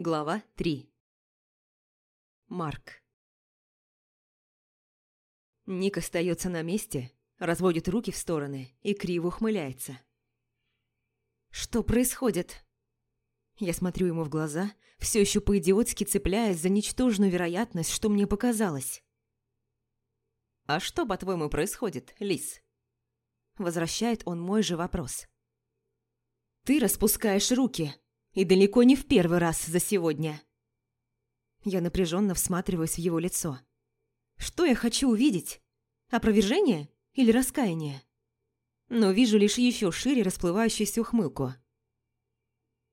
Глава 3 Марк Ник остается на месте, разводит руки в стороны и криво ухмыляется. «Что происходит?» Я смотрю ему в глаза, все еще по-идиотски цепляясь за ничтожную вероятность, что мне показалось. «А что, по-твоему, происходит, Лис?» Возвращает он мой же вопрос. «Ты распускаешь руки, и далеко не в первый раз за сегодня». Я напряженно всматриваюсь в его лицо. «Что я хочу увидеть? Опровержение или раскаяние?» Но вижу лишь еще шире расплывающуюся ухмылку.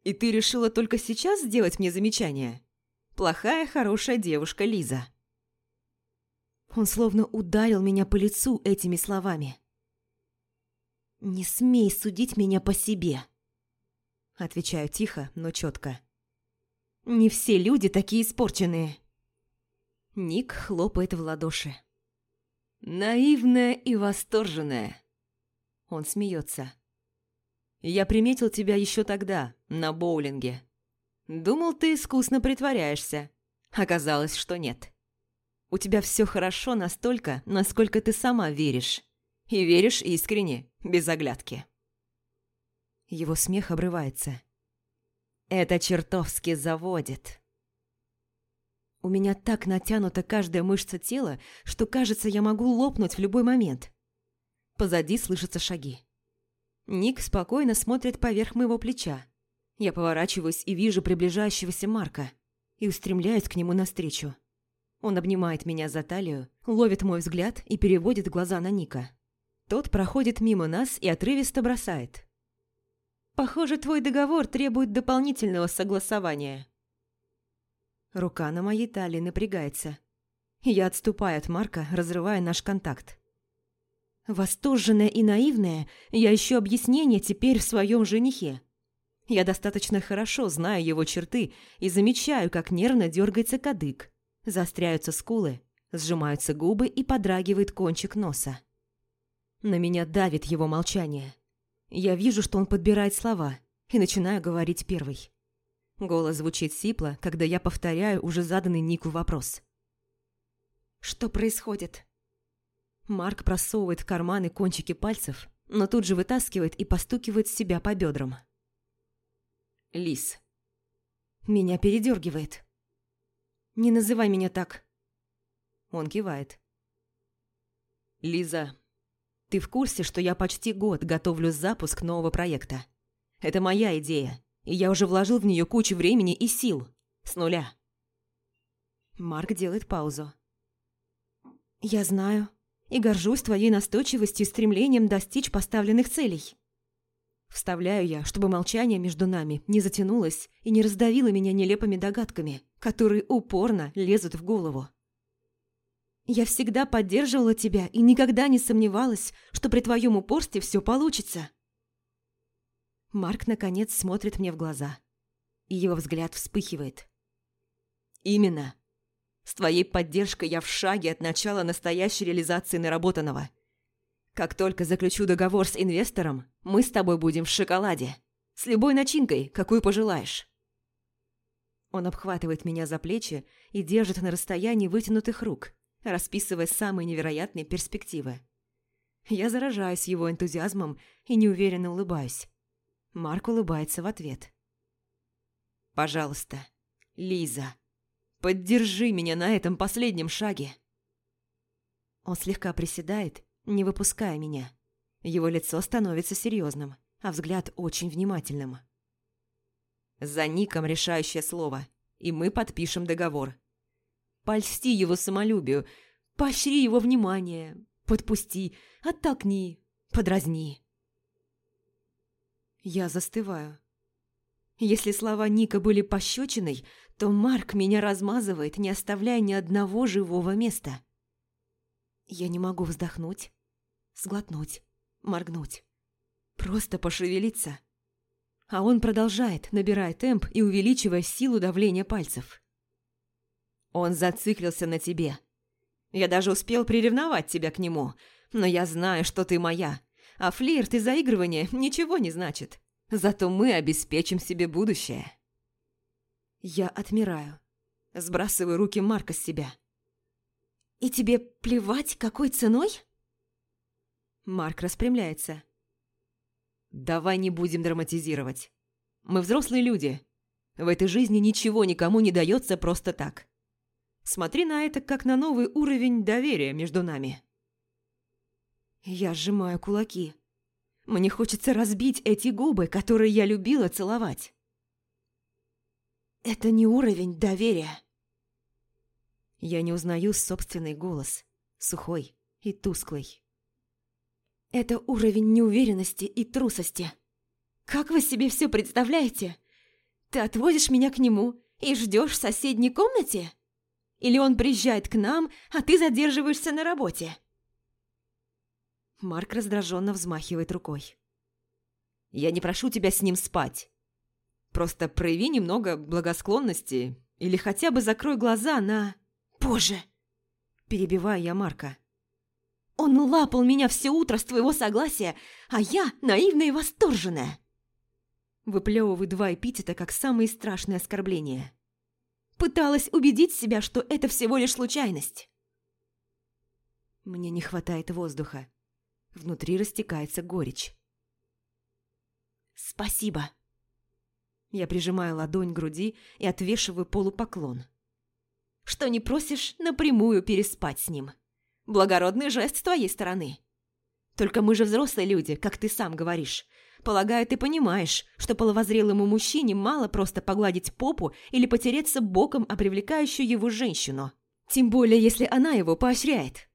«И ты решила только сейчас сделать мне замечание? Плохая, хорошая девушка Лиза». Он словно ударил меня по лицу этими словами. «Не смей судить меня по себе», – отвечаю тихо, но четко. «Не все люди такие испорченные». Ник хлопает в ладоши. «Наивная и восторженная». Он смеется. «Я приметил тебя еще тогда, на боулинге. Думал, ты искусно притворяешься. Оказалось, что нет. У тебя все хорошо настолько, насколько ты сама веришь. И веришь искренне, без оглядки. Его смех обрывается. Это чертовски заводит. У меня так натянута каждая мышца тела, что кажется, я могу лопнуть в любой момент. Позади слышатся шаги. Ник спокойно смотрит поверх моего плеча. Я поворачиваюсь и вижу приближающегося Марка и устремляюсь к нему навстречу. Он обнимает меня за талию, ловит мой взгляд и переводит глаза на Ника. Тот проходит мимо нас и отрывисто бросает. «Похоже, твой договор требует дополнительного согласования». Рука на моей талии напрягается. Я отступаю от Марка, разрывая наш контакт. Восторженная и наивная, я ищу объяснение теперь в своем женихе. Я достаточно хорошо знаю его черты и замечаю, как нервно дергается кадык, заостряются скулы, сжимаются губы и подрагивает кончик носа. На меня давит его молчание. Я вижу, что он подбирает слова, и начинаю говорить первый. Голос звучит сипло, когда я повторяю уже заданный Нику вопрос. «Что происходит?» Марк просовывает в карманы кончики пальцев, но тут же вытаскивает и постукивает себя по бедрам. Лис. Меня передергивает. «Не называй меня так». Он кивает. «Лиза, ты в курсе, что я почти год готовлю запуск нового проекта? Это моя идея, и я уже вложил в нее кучу времени и сил. С нуля. Марк делает паузу. Я знаю и горжусь твоей настойчивостью и стремлением достичь поставленных целей. Вставляю я, чтобы молчание между нами не затянулось и не раздавило меня нелепыми догадками, которые упорно лезут в голову. Я всегда поддерживала тебя и никогда не сомневалась, что при твоем упорстве все получится. Марк, наконец, смотрит мне в глаза, и его взгляд вспыхивает. Именно. С твоей поддержкой я в шаге от начала настоящей реализации наработанного. Как только заключу договор с инвестором, мы с тобой будем в шоколаде. С любой начинкой, какую пожелаешь. Он обхватывает меня за плечи и держит на расстоянии вытянутых рук, расписывая самые невероятные перспективы. Я заражаюсь его энтузиазмом и неуверенно улыбаюсь. Марк улыбается в ответ. «Пожалуйста, Лиза, поддержи меня на этом последнем шаге!» Он слегка приседает, не выпуская меня. Его лицо становится серьезным, а взгляд очень внимательным. «За Ником решающее слово, и мы подпишем договор. Польсти его самолюбию, поощри его внимание, подпусти, оттолкни, подразни. Я застываю. Если слова Ника были пощечиной, то Марк меня размазывает, не оставляя ни одного живого места. Я не могу вздохнуть, сглотнуть, моргнуть. Просто пошевелиться. А он продолжает, набирая темп и увеличивая силу давления пальцев. Он зациклился на тебе. Я даже успел приревновать тебя к нему, но я знаю, что ты моя. А флирт и заигрывание ничего не значит. Зато мы обеспечим себе будущее. Я отмираю. Сбрасываю руки Марка с себя. «И тебе плевать, какой ценой?» Марк распрямляется. «Давай не будем драматизировать. Мы взрослые люди. В этой жизни ничего никому не дается просто так. Смотри на это, как на новый уровень доверия между нами». Я сжимаю кулаки. Мне хочется разбить эти губы, которые я любила целовать. Это не уровень доверия. Я не узнаю собственный голос, сухой и тусклый. Это уровень неуверенности и трусости. Как вы себе все представляете? Ты отводишь меня к нему и ждешь в соседней комнате? Или он приезжает к нам, а ты задерживаешься на работе? Марк раздраженно взмахивает рукой. Я не прошу тебя с ним спать. Просто прояви немного благосклонности или хотя бы закрой глаза на... Боже! Перебиваю я Марка. Он лапал меня все утро с твоего согласия, а я наивная и восторженная. Выплевываю два эпитета как самые страшные оскорбления. Пыталась убедить себя, что это всего лишь случайность. Мне не хватает воздуха. Внутри растекается горечь. «Спасибо!» Я прижимаю ладонь к груди и отвешиваю полупоклон. «Что не просишь напрямую переспать с ним?» Благородный жест с твоей стороны. Только мы же взрослые люди, как ты сам говоришь. Полагаю, ты понимаешь, что половозрелому мужчине мало просто погладить попу или потереться боком о привлекающую его женщину. Тем более, если она его поощряет.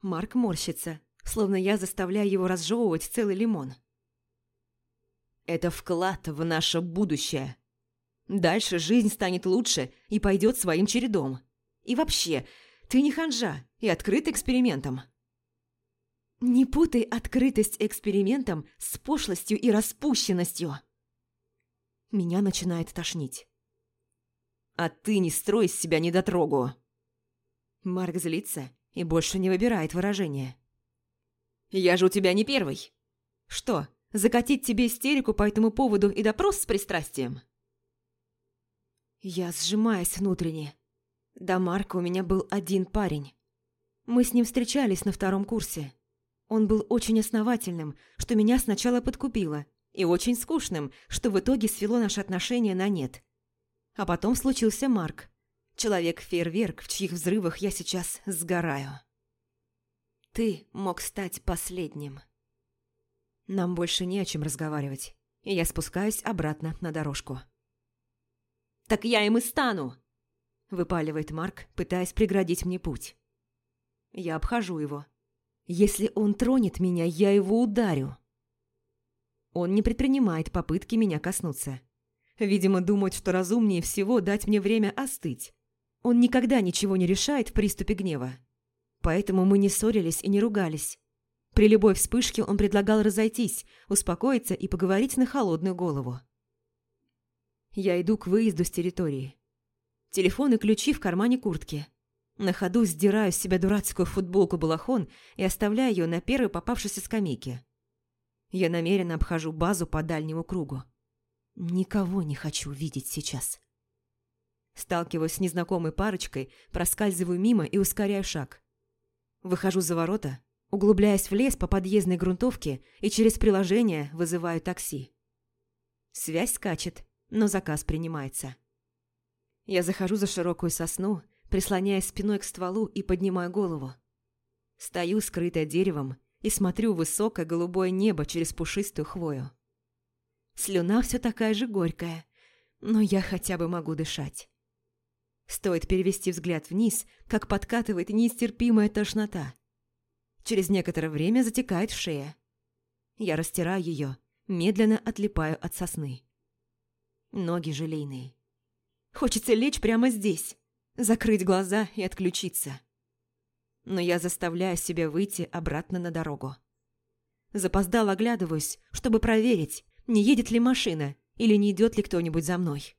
Марк морщится, словно я заставляю его разжевывать целый лимон. Это вклад в наше будущее. Дальше жизнь станет лучше и пойдет своим чередом. И вообще, ты не ханжа и открыт экспериментом. Не путай открытость экспериментом с пошлостью и распущенностью. Меня начинает тошнить. А ты не строй из себя недотрогу. Марк злится и больше не выбирает выражение. Я же у тебя не первый. Что, закатить тебе истерику по этому поводу и допрос с пристрастием? Я сжимаюсь внутренне. До Марка у меня был один парень. Мы с ним встречались на втором курсе. Он был очень основательным, что меня сначала подкупило, и очень скучным, что в итоге свело наши отношения на нет. А потом случился Марк. Человек-фейерверк, в чьих взрывах я сейчас сгораю. Ты мог стать последним. Нам больше не о чем разговаривать, и я спускаюсь обратно на дорожку. «Так я им и стану!» выпаливает Марк, пытаясь преградить мне путь. Я обхожу его. Если он тронет меня, я его ударю. Он не предпринимает попытки меня коснуться. Видимо, думает, что разумнее всего дать мне время остыть. Он никогда ничего не решает в приступе гнева. Поэтому мы не ссорились и не ругались. При любой вспышке он предлагал разойтись, успокоиться и поговорить на холодную голову. Я иду к выезду с территории. Телефон и ключи в кармане куртки. На ходу сдираю с себя дурацкую футболку-балахон и оставляю ее на первой попавшейся скамейке. Я намеренно обхожу базу по дальнему кругу. Никого не хочу видеть сейчас. Сталкиваюсь с незнакомой парочкой, проскальзываю мимо и ускоряю шаг. Выхожу за ворота, углубляясь в лес по подъездной грунтовке и через приложение вызываю такси. Связь скачет, но заказ принимается. Я захожу за широкую сосну, прислоняясь спиной к стволу и поднимаю голову. Стою, скрытая деревом, и смотрю в высокое голубое небо через пушистую хвою. Слюна все такая же горькая, но я хотя бы могу дышать. Стоит перевести взгляд вниз, как подкатывает нестерпимая тошнота. Через некоторое время затекает шея. Я растираю ее, медленно отлипаю от сосны. Ноги желейные. Хочется лечь прямо здесь, закрыть глаза и отключиться. Но я заставляю себя выйти обратно на дорогу. Запоздал оглядываюсь, чтобы проверить, не едет ли машина или не идет ли кто-нибудь за мной.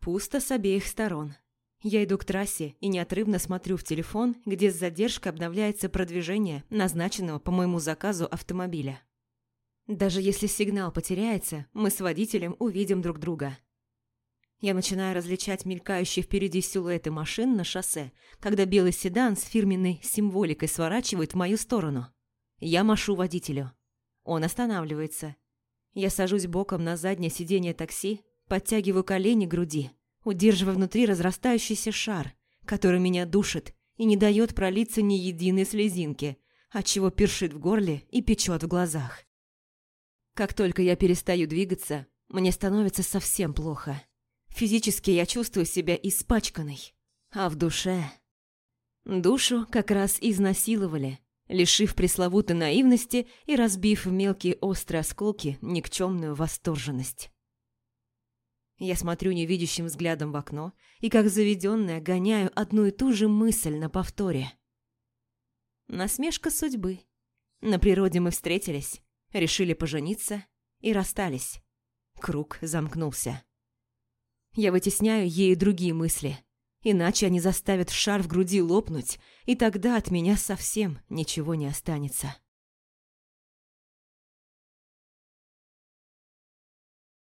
Пусто с обеих сторон. Я иду к трассе и неотрывно смотрю в телефон, где с задержкой обновляется продвижение назначенного по моему заказу автомобиля. Даже если сигнал потеряется, мы с водителем увидим друг друга. Я начинаю различать мелькающие впереди силуэты машин на шоссе, когда белый седан с фирменной символикой сворачивает в мою сторону. Я машу водителю. Он останавливается. Я сажусь боком на заднее сиденье такси, подтягиваю колени к груди, удерживая внутри разрастающийся шар, который меня душит и не дает пролиться ни единой слезинки, отчего першит в горле и печет в глазах. Как только я перестаю двигаться, мне становится совсем плохо. Физически я чувствую себя испачканной, а в душе... Душу как раз изнасиловали, лишив пресловутой наивности и разбив в мелкие острые осколки никчемную восторженность. Я смотрю невидящим взглядом в окно и, как заведенная, гоняю одну и ту же мысль на повторе. Насмешка судьбы. На природе мы встретились, решили пожениться и расстались. Круг замкнулся. Я вытесняю ею другие мысли. Иначе они заставят шар в груди лопнуть, и тогда от меня совсем ничего не останется.